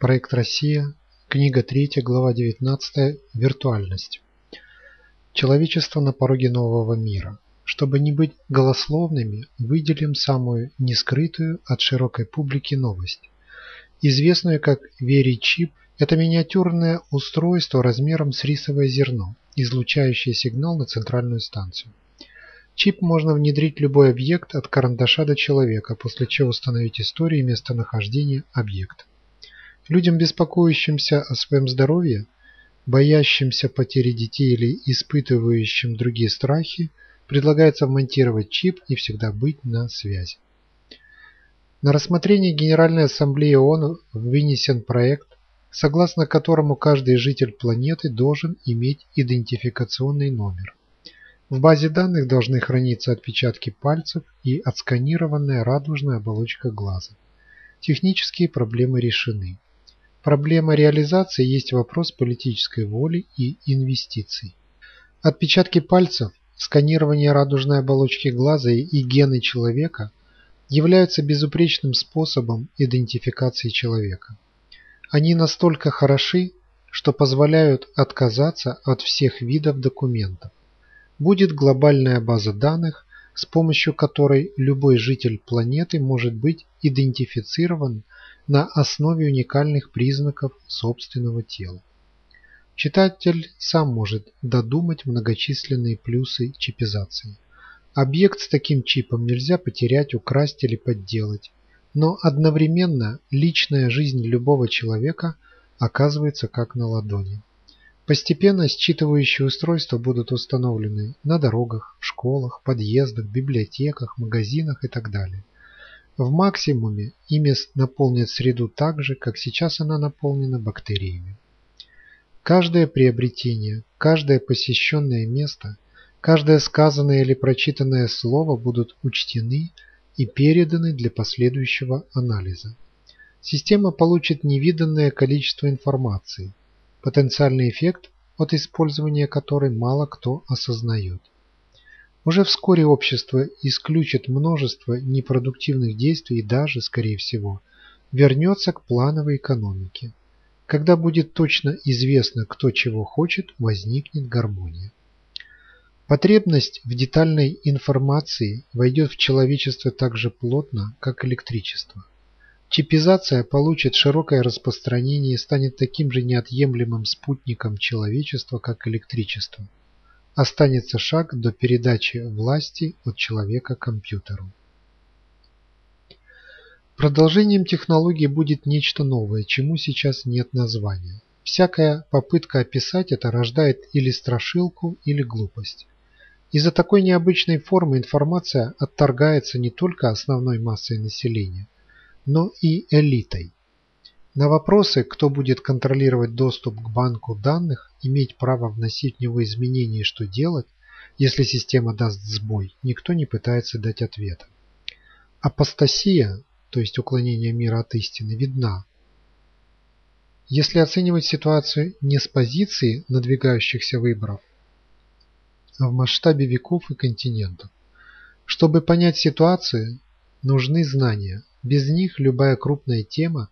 Проект «Россия», книга 3, глава 19, «Виртуальность». Человечество на пороге нового мира. Чтобы не быть голословными, выделим самую нескрытую от широкой публики новость. Известную как Вери-чип, это миниатюрное устройство размером с рисовое зерно, излучающее сигнал на центральную станцию. Чип можно внедрить любой объект от карандаша до человека, после чего установить историю и местонахождение объекта. Людям, беспокоящимся о своем здоровье, боящимся потери детей или испытывающим другие страхи, предлагается вмонтировать чип и всегда быть на связи. На рассмотрение Генеральной Ассамблеи ООН вынесен проект, согласно которому каждый житель планеты должен иметь идентификационный номер. В базе данных должны храниться отпечатки пальцев и отсканированная радужная оболочка глаза. Технические проблемы решены. Проблема реализации есть вопрос политической воли и инвестиций. Отпечатки пальцев, сканирование радужной оболочки глаза и гены человека являются безупречным способом идентификации человека. Они настолько хороши, что позволяют отказаться от всех видов документов будет глобальная база данных, с помощью которой любой житель планеты может быть идентифицирован на основе уникальных признаков собственного тела. Читатель сам может додумать многочисленные плюсы чипизации. Объект с таким чипом нельзя потерять, украсть или подделать, но одновременно личная жизнь любого человека оказывается как на ладони. Постепенно считывающие устройства будут установлены на дорогах, школах, подъездах, библиотеках, магазинах и так далее. В максимуме ими наполнят среду так же, как сейчас она наполнена бактериями. Каждое приобретение, каждое посещенное место, каждое сказанное или прочитанное слово будут учтены и переданы для последующего анализа. Система получит невиданное количество информации, потенциальный эффект от использования которой мало кто осознает. Уже вскоре общество исключит множество непродуктивных действий и даже, скорее всего, вернется к плановой экономике. Когда будет точно известно, кто чего хочет, возникнет гармония. Потребность в детальной информации войдет в человечество так же плотно, как электричество. Чипизация получит широкое распространение и станет таким же неотъемлемым спутником человечества, как электричество. Останется шаг до передачи власти от человека компьютеру. Продолжением технологии будет нечто новое, чему сейчас нет названия. Всякая попытка описать это рождает или страшилку, или глупость. Из-за такой необычной формы информация отторгается не только основной массой населения – но и элитой. На вопросы, кто будет контролировать доступ к банку данных, иметь право вносить в него изменения и что делать, если система даст сбой, никто не пытается дать ответа. Апостасия, то есть уклонение мира от истины, видна. Если оценивать ситуацию не с позиции надвигающихся выборов, а в масштабе веков и континентов. Чтобы понять ситуацию, нужны знания, без них любая крупная тема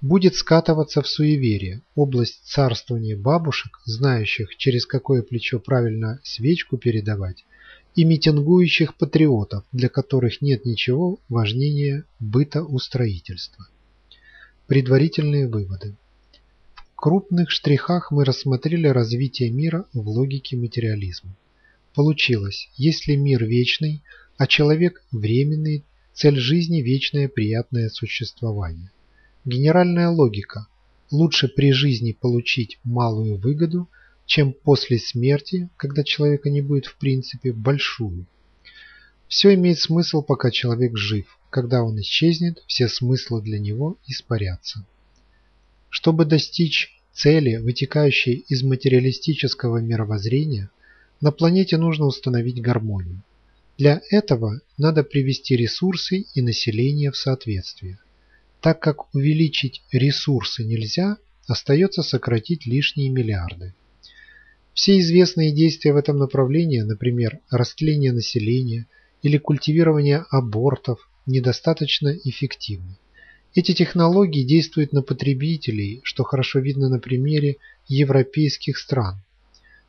будет скатываться в суеверие, область царствования бабушек, знающих, через какое плечо правильно свечку передавать, и митингующих патриотов, для которых нет ничего важнее быта устроительства. Предварительные выводы. В крупных штрихах мы рассмотрели развитие мира в логике материализма. Получилось, если мир вечный, а человек временный, Цель жизни – вечное приятное существование. Генеральная логика. Лучше при жизни получить малую выгоду, чем после смерти, когда человека не будет в принципе, большую. Все имеет смысл, пока человек жив. Когда он исчезнет, все смыслы для него испарятся. Чтобы достичь цели, вытекающей из материалистического мировоззрения, на планете нужно установить гармонию. Для этого надо привести ресурсы и население в соответствие. Так как увеличить ресурсы нельзя, остается сократить лишние миллиарды. Все известные действия в этом направлении, например, растление населения или культивирование абортов, недостаточно эффективны. Эти технологии действуют на потребителей, что хорошо видно на примере европейских стран.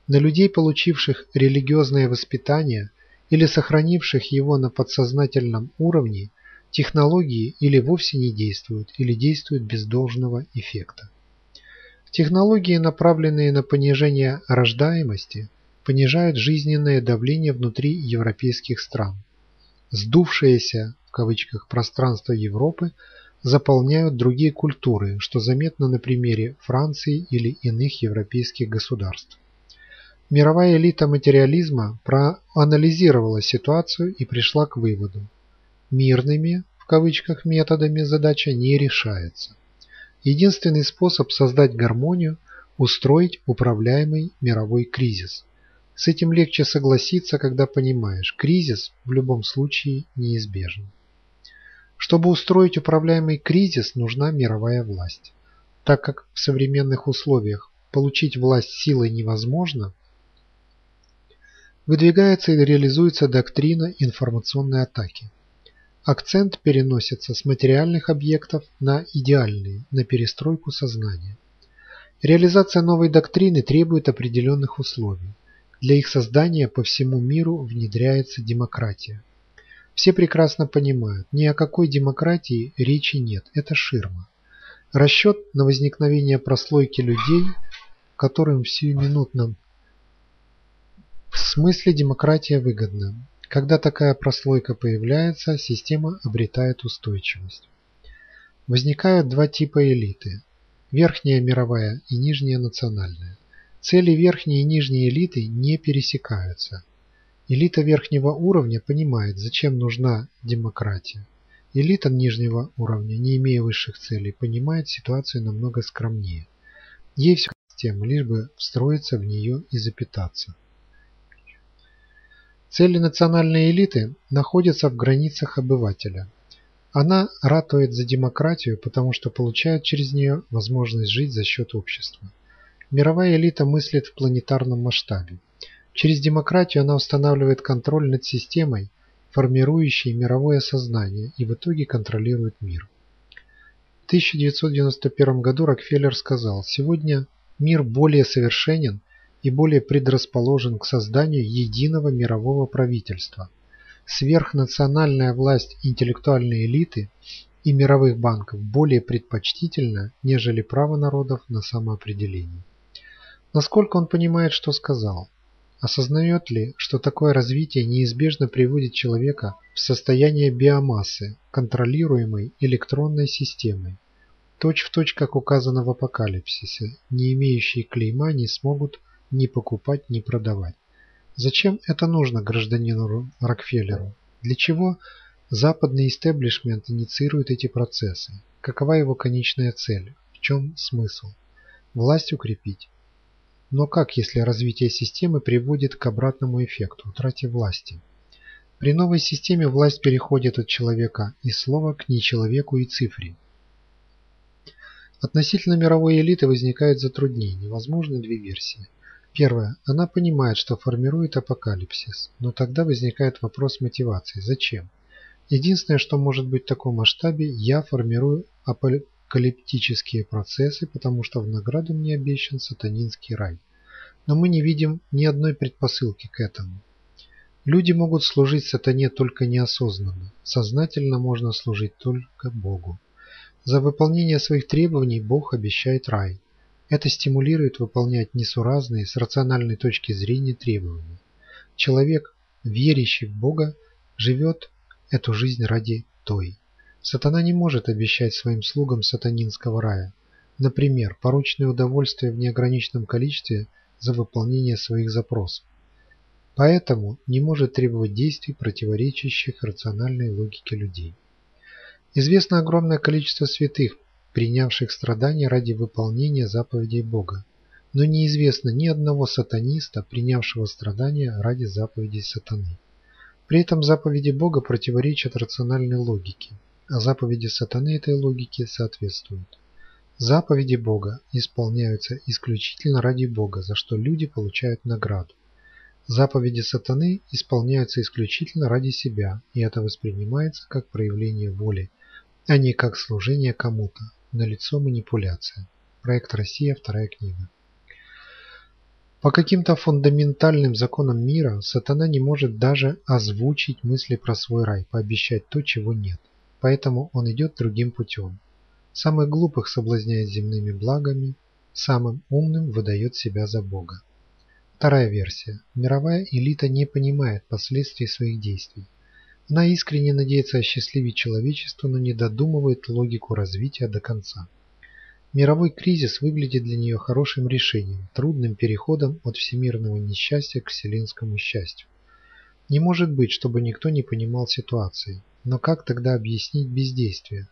На людей, получивших религиозное воспитание или сохранивших его на подсознательном уровне, технологии или вовсе не действуют, или действуют без должного эффекта. Технологии, направленные на понижение рождаемости, понижают жизненное давление внутри европейских стран. Сдувшееся в кавычках пространство Европы заполняют другие культуры, что заметно на примере Франции или иных европейских государств. Мировая элита материализма проанализировала ситуацию и пришла к выводу. Мирными, в кавычках, методами задача не решается. Единственный способ создать гармонию – устроить управляемый мировой кризис. С этим легче согласиться, когда понимаешь, кризис в любом случае неизбежен. Чтобы устроить управляемый кризис, нужна мировая власть. Так как в современных условиях получить власть силой невозможно, выдвигается и реализуется доктрина информационной атаки. Акцент переносится с материальных объектов на идеальные, на перестройку сознания. Реализация новой доктрины требует определенных условий. Для их создания по всему миру внедряется демократия. Все прекрасно понимают, ни о какой демократии речи нет, это ширма. Расчет на возникновение прослойки людей, которым в сиюминутном в смысле демократия выгодна. Когда такая прослойка появляется, система обретает устойчивость. Возникают два типа элиты – верхняя мировая и нижняя национальная. Цели верхней и нижней элиты не пересекаются. Элита верхнего уровня понимает, зачем нужна демократия. Элита нижнего уровня, не имея высших целей, понимает ситуацию намного скромнее. Ей все система, лишь бы встроиться в нее и запитаться. Цели национальной элиты находятся в границах обывателя. Она ратует за демократию, потому что получает через нее возможность жить за счет общества. Мировая элита мыслит в планетарном масштабе. Через демократию она устанавливает контроль над системой, формирующей мировое сознание и в итоге контролирует мир. В 1991 году Рокфеллер сказал, сегодня мир более совершенен и более предрасположен к созданию единого мирового правительства. Сверхнациональная власть интеллектуальной элиты и мировых банков более предпочтительна, нежели право народов на самоопределение. Насколько он понимает, что сказал? Осознает ли, что такое развитие неизбежно приводит человека в состояние биомассы, контролируемой электронной системой? Точь в точь, как указано в апокалипсисе, не имеющие клейма не смогут ни покупать, ни продавать. Зачем это нужно гражданину Рокфеллеру? Для чего западный истеблишмент инициирует эти процессы? Какова его конечная цель? В чем смысл? Власть укрепить? Но как, если развитие системы приводит к обратному эффекту – утрате власти? При новой системе власть переходит от человека и слова к нечеловеку и цифре. Относительно мировой элиты возникают затруднения, возможны две версии. Первая. Она понимает, что формирует апокалипсис, но тогда возникает вопрос мотивации. Зачем? Единственное, что может быть в таком масштабе, я формирую апокалиптические процессы, потому что в награду мне обещан сатанинский рай. Но мы не видим ни одной предпосылки к этому. Люди могут служить сатане только неосознанно, сознательно можно служить только Богу. За выполнение своих требований Бог обещает рай. Это стимулирует выполнять несуразные с рациональной точки зрения требования. Человек, верящий в Бога, живет эту жизнь ради той. Сатана не может обещать своим слугам сатанинского рая. Например, порочное удовольствие в неограниченном количестве за выполнение своих запросов. Поэтому не может требовать действий, противоречащих рациональной логике людей. Известно огромное количество святых, принявших страдания ради выполнения заповедей Бога, но неизвестно ни одного сатаниста, принявшего страдания ради заповедей сатаны. При этом заповеди Бога противоречат рациональной логике а заповеди сатаны этой логике соответствуют. Заповеди Бога исполняются исключительно ради Бога, за что люди получают награду. Заповеди сатаны исполняются исключительно ради себя, и это воспринимается как проявление воли а не как служение кому-то. Налицо манипуляция. Проект «Россия», вторая книга. По каким-то фундаментальным законам мира сатана не может даже озвучить мысли про свой рай, пообещать то, чего нет. Поэтому он идет другим путем. Самых глупых соблазняет земными благами, самым умным выдает себя за Бога. Вторая версия. Мировая элита не понимает последствий своих действий. Она искренне надеется осчастливить человечество, но не додумывает логику развития до конца. Мировой кризис выглядит для нее хорошим решением, трудным переходом от всемирного несчастья к вселенскому счастью. Не может быть, чтобы никто не понимал ситуации. Но как тогда объяснить бездействие?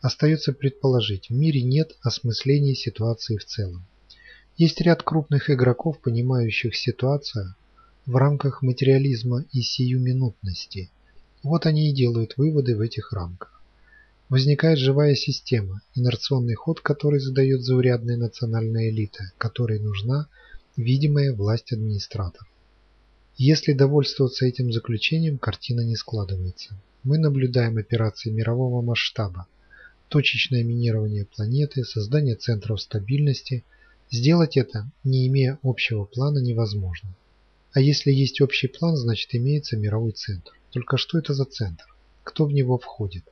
Остается предположить, в мире нет осмысления ситуации в целом. Есть ряд крупных игроков, понимающих ситуацию в рамках материализма и сиюминутности. Вот они и делают выводы в этих рамках. Возникает живая система, инерционный ход которой задает заурядная национальная элита, которой нужна видимая власть администраторов. Если довольствоваться этим заключением, картина не складывается. Мы наблюдаем операции мирового масштаба, точечное минирование планеты, создание центров стабильности. Сделать это, не имея общего плана, невозможно. А если есть общий план, значит имеется мировой центр. Только что это за центр? Кто в него входит?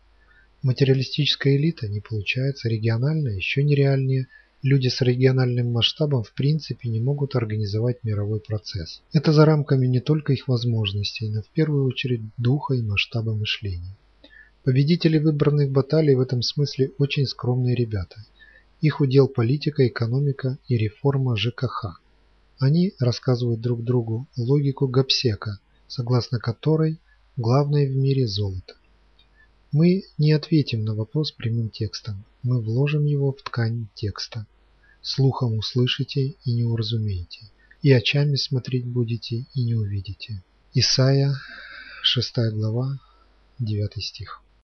Материалистическая элита не получается, региональная еще нереальнее. Люди с региональным масштабом в принципе не могут организовать мировой процесс. Это за рамками не только их возможностей, но в первую очередь духа и масштаба мышления. Победители выбранных баталий в этом смысле очень скромные ребята. Их удел политика, экономика и реформа ЖКХ. Они рассказывают друг другу логику Гапсека, согласно которой главное в мире золото. Мы не ответим на вопрос прямым текстом, мы вложим его в ткань текста. Слухом услышите и не уразумеете, и очами смотреть будете и не увидите. Исайя, 6 глава, 9 стих.